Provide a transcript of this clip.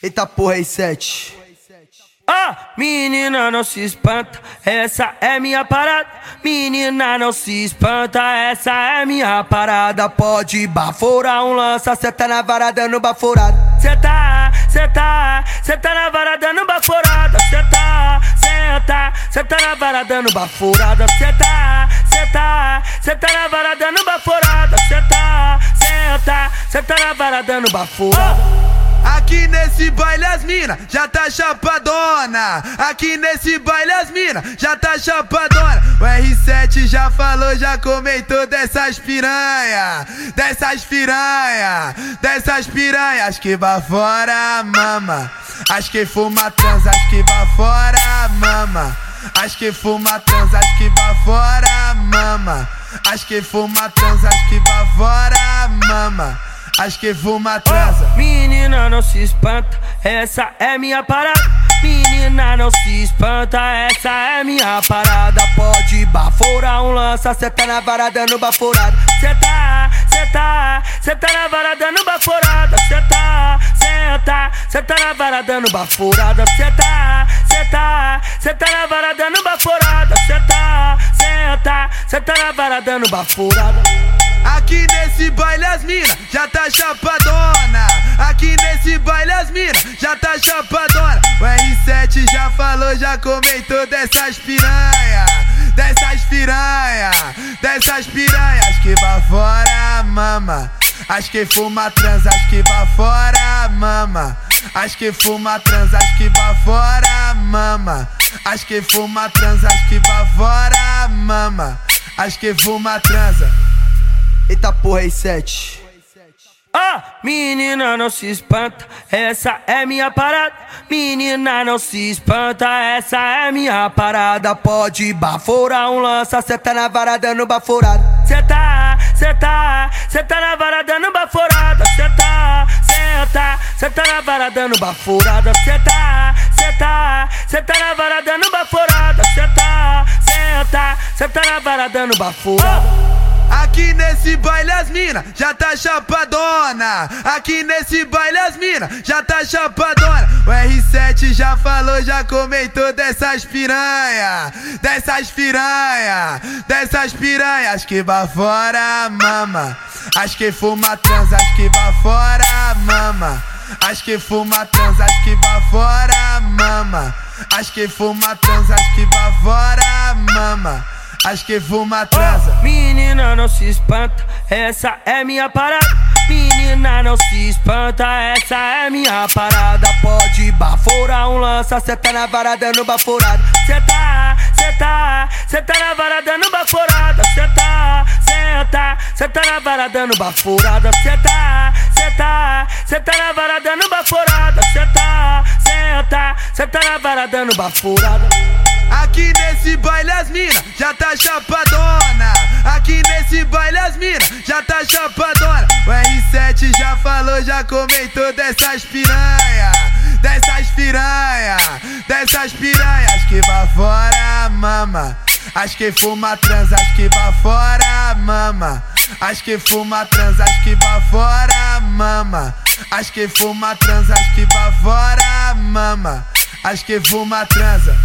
Eita porra aí, sete. Ah, menina, não se espanta, essa é minha parada. Menina, não se espanta, essa é minha parada. Pode baforar um lança, cê tá na vara dando baforada. Cê tá, cê tá, cê tá na vara dando baforada. Cê tá, cê tá, cê tá na vara dando baforada. Cê tá, cê tá, cê tá na vara dando baforada. Cê tá, cê tá, cê tá na vara dando baforada. Aqui nesse baile as mina já tá chapadona. Aqui nesse baile as mina já tá chapadona. O R7 já falou, já comentou dessas piranha, dessas piranha, dessas piranhas que vai fora mama. Acho que fuma trans, acho que vai fora mama. Acho que fuma trans, acho que vai fora mama. Acho que fuma trans, acho que vai fora mama. Acho que fuma transa. Oh, menina, não se espanta, essa é minha parada. Menina, não se espanta, essa é minha parada. Pode baforar um lança, cê tá na vara dando baforada. Cê tá, cê tá, cê tá na vara dando baforada. Cê tá, cê tá, cê tá na vara dando baforada. Cê tá, cê tá, cê tá na vara dando baforada. Cê tá, cê tá, cê tá na vara dando baforada. Aqui nesse baile as mina já tá chapadona. Aqui nesse baile as mina já tá chapadona. O R7 já falou, já comentou dessas piranha. Dessas piranha, dessas piranhas que vai fora, mama. Acho que fuma trans, acho que vai fora, mama. Acho que fuma trans, acho que vai fora, mama. Acho que fuma trans, acho que vai fora, mama. Acho que fuma transa. Eita porra aí, sete. Ah, menina, não se espanta, essa é minha parada. Menina, não se espanta, essa é minha parada. Pode baforar um lança, cê tá na vara dando baforada. Cê tá, cê tá, cê tá na vara dando baforada. Cê tá, cê tá, cê tá na vara dando baforada. Cê tá, cê tá, cê tá na vara dando baforada. Cê tá, cê tá, cê tá na vara dando baforada. Aqui nesse baile as mina já tá chapadona. Aqui nesse baile as mina já tá chapadona. O R7 já falou, já comentou dessas piranha, dessas piranha, dessas piranhas que vai fora mama. Acho que fuma trans, acho que vai fora mama. Acho que fuma trans, acho que vai fora mama. Acho que fuma trans, acho que vai fora mama. Acho que fuma transa. Oh, menina, não se espanta, essa é minha parada. Menina, não se espanta, essa é minha parada. Pode baforar um lança, cê tá na vara dando baforada. Cê tá, cê tá, cê tá na vara dando baforada. Cê tá, cê tá, cê tá na vara dando baforada. Cê tá, cê tá, cê tá na vara dando baforada. Cê tá, cê tá, cê tá na vara dando baforada. Aqui nesse baile as mina já tá chapadona. Aqui nesse baile as mina já tá chapadona. O R7 já falou, já comentou dessas piranha. Dessas piranha, dessas piranhas que vai fora, mama. Acho que fuma trans, acho que vai fora, mama. Acho que fuma trans, acho que vai fora, mama. Acho que fuma trans, acho que vai fora, mama. Acho que fuma transa.